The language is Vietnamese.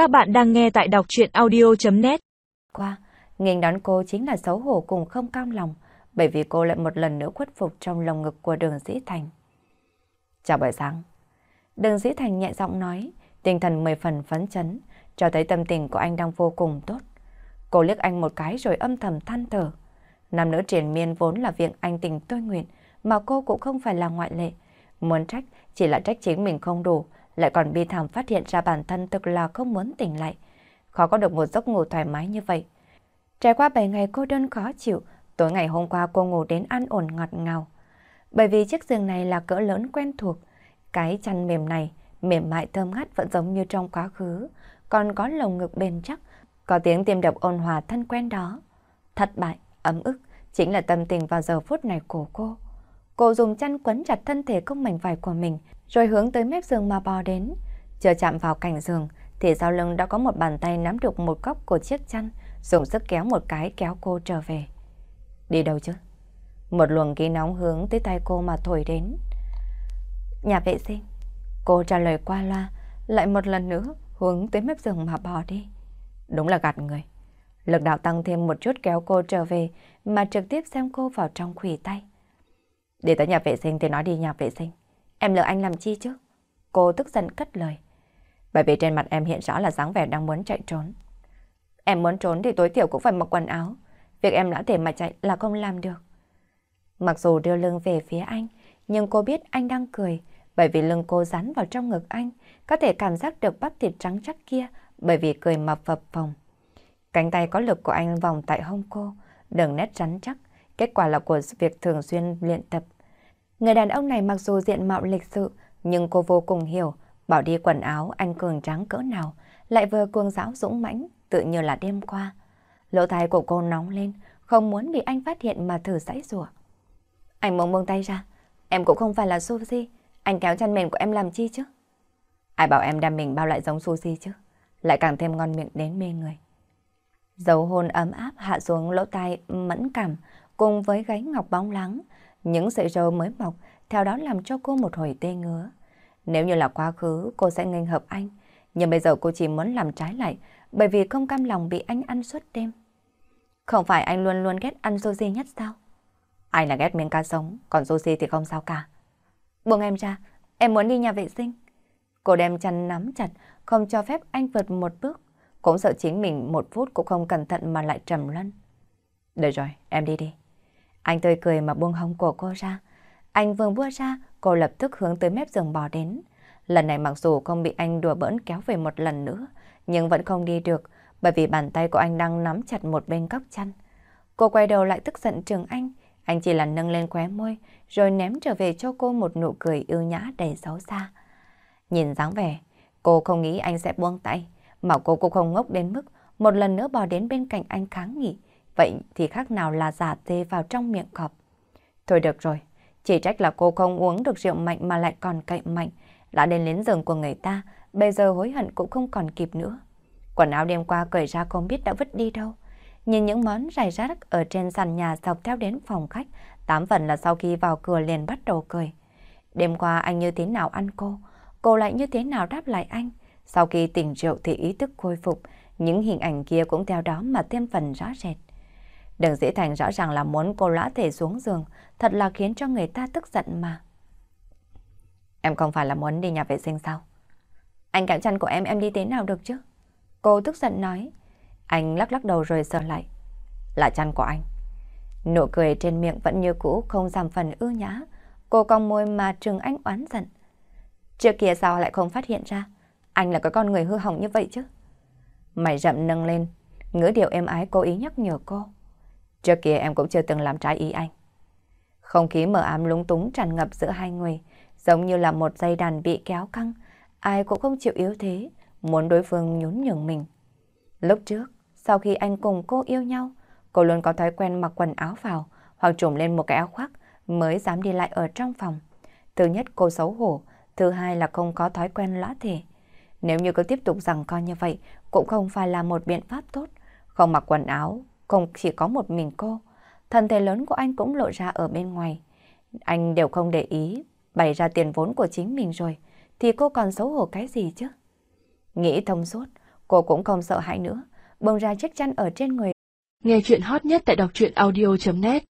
Các bạn đang nghe tại đọc chuyện audio.net Qua, nghênh đón cô chính là xấu hổ cùng không cam lòng, bởi vì cô lại một lần nữa khuất phục trong lồng ngực của đường Dĩ Thành. Chào buổi sáng. Đường Dĩ Thành nhẹ giọng nói, tinh thần mười phần phấn chấn, cho thấy tâm tình của anh đang vô cùng tốt. Cô liếc anh một cái rồi âm thầm than thở. Nam nữ triển miên vốn là việc anh tình tôi nguyện, mà cô cũng không phải là ngoại lệ. Muốn trách, chỉ là trách chính mình không đủ, lại còn bi thảm phát hiện ra bản thân thực là không muốn tỉnh lại. Khó có được một giấc ngủ thoải mái như vậy. Trải qua 7 ngày cô đơn khó chịu, tối ngày hôm qua cô ngủ đến an ổn ngọt ngào. Bởi vì chiếc giường này là cỡ lớn quen thuộc, cái chăn mềm này, mềm mại thơm ngát vẫn giống như trong quá khứ, còn có lồng ngực bền chắc, có tiếng tim đập ôn hòa thân quen đó. Thất bại, ấm ức, chính là tâm tình vào giờ phút này của cô. Cô dùng chăn quấn chặt thân thể không mảnh vải của mình, rồi hướng tới mép giường mà bò đến. Chưa chạm vào cạnh giường, thì sau lưng đã có một bàn tay nắm được một góc của chiếc chăn, dùng sức kéo một cái kéo cô trở về. Đi đâu chứ? Một luồng khí nóng hướng tới tay cô mà thổi đến. Nhà vệ sinh. Cô trả lời qua loa, lại một lần nữa hướng tới mép giường mà bò đi. Đúng là gạt người. Lực đạo tăng thêm một chút kéo cô trở về mà trực tiếp xem cô vào trong khủy tay. Đi tới nhà vệ sinh thì nói đi nhà vệ sinh. Em lừa anh làm chi chứ? Cô tức giận cất lời. Bởi vì trên mặt em hiện rõ là dáng vẻ đang muốn chạy trốn. Em muốn trốn thì tối thiểu cũng phải mặc quần áo. Việc em đã thể mà chạy là không làm được. Mặc dù đưa lưng về phía anh, nhưng cô biết anh đang cười, bởi vì lưng cô dán vào trong ngực anh, có thể cảm giác được bắp thịt trắng chắc kia, bởi vì cười mập phập phồng. Cánh tay có lực của anh vòng tại hông cô, đường nét rắn chắc, kết quả là của việc thường xuyên luyện tập. Người đàn ông này mặc dù diện mạo lịch sự, nhưng cô vô cùng hiểu, bỏ đi quần áo anh cường tráng cỡ nào, lại vừa cuồng giáo dũng mãnh, tự như là đêm qua. Lỗ tai của cô nóng lên, không muốn bị anh phát hiện mà thử sãi rủa. Anh mông buông tay ra, em cũng không phải là Suzy, anh kéo chăn mền của em làm chi chứ? Ai bảo em đem mình bao lại giống Suzy chứ? Lại càng thêm ngon miệng đến mê người. Dấu hôn ấm áp hạ xuống lỗ tai mẫn cảm cùng với gáy ngọc bóng lắng. Những sợi râu mới mọc theo đó làm cho cô một hồi tê ngứa. Nếu như là quá khứ cô sẽ nghênh hợp anh. Nhưng bây giờ cô chỉ muốn làm trái lại bởi vì không cam lòng bị anh ăn suốt đêm. Không phải anh luôn luôn ghét ăn sushi nhất sao? Anh là ghét miếng cá sống, còn sushi thì không sao cả. Buông em ra, em muốn đi nhà vệ sinh. Cô đem chăn nắm chặt, không cho phép anh vượt một bước. Cũng sợ chính mình một phút cũng không cẩn thận mà lại trầm luân. Được rồi, em đi đi. Anh tươi cười mà buông hông của cô ra. Anh vừa buông ra, cô lập tức hướng tới mép giường bò đến. Lần này mặc dù không bị anh đùa bỡn kéo về một lần nữa, nhưng vẫn không đi được, bởi vì bàn tay của anh đang nắm chặt một bên góc chăn. Cô quay đầu lại tức giận trường anh, anh chỉ là nâng lên khóe môi, rồi ném trở về cho cô một nụ cười yêu nhã đầy xấu xa. Nhìn dáng vẻ, cô không nghĩ anh sẽ buông tay, mà cô cũng không ngốc đến mức một lần nữa bò đến bên cạnh anh kháng nghị. Vậy thì khác nào là giả tê vào trong miệng cọp. Thôi được rồi, chỉ trách là cô không uống được rượu mạnh mà lại còn cậy mạnh, đã đến đến giường của người ta, bây giờ hối hận cũng không còn kịp nữa. Quần áo đêm qua cởi ra không biết đã vứt đi đâu. Nhìn những món rải rác ở trên sàn nhà dọc theo đến phòng khách, tám phần là sau khi vào cửa liền bắt đầu cười. Đêm qua anh như thế nào ăn cô, cô lại như thế nào đáp lại anh. Sau khi tỉnh rượu thì ý thức khôi phục, những hình ảnh kia cũng theo đó mà thêm phần rõ rệt. Đường Dĩ Thành rõ ràng là muốn cô lã thể xuống giường, thật là khiến cho người ta tức giận mà. Em không phải là muốn đi nhà vệ sinh sao? Anh cảm chân của em em đi thế nào được chứ? Cô tức giận nói. Anh lắc lắc đầu rồi sờ lại. Là chăn của anh. Nụ cười trên miệng vẫn như cũ không giảm phần ưu nhã. Cô cong môi mà trừng anh oán giận. Trước kia sao lại không phát hiện ra? Anh là cái con người hư hỏng như vậy chứ? Mày rậm nâng lên, ngữ điệu êm ái cố ý nhắc nhở cô. Trước kia em cũng chưa từng làm trái ý anh. Không khí mờ ám lúng túng tràn ngập giữa hai người, giống như là một dây đàn bị kéo căng. Ai cũng không chịu yếu thế, muốn đối phương nhún nhường mình. Lúc trước, sau khi anh cùng cô yêu nhau, cô luôn có thói quen mặc quần áo vào hoặc trùm lên một cái áo khoác mới dám đi lại ở trong phòng. Thứ nhất cô xấu hổ, thứ hai là không có thói quen lõa thể. Nếu như cứ tiếp tục rằng coi như vậy cũng không phải là một biện pháp tốt. Không mặc quần áo, không chỉ có một mình cô. Thân thể lớn của anh cũng lộ ra ở bên ngoài. Anh đều không để ý, bày ra tiền vốn của chính mình rồi, thì cô còn xấu hổ cái gì chứ? Nghĩ thông suốt, Cô cũng không sợ hãi nữa, bông ra chiếc chăn ở trên người. Nghe chuyện hot nhất tại đọc truyện audio.net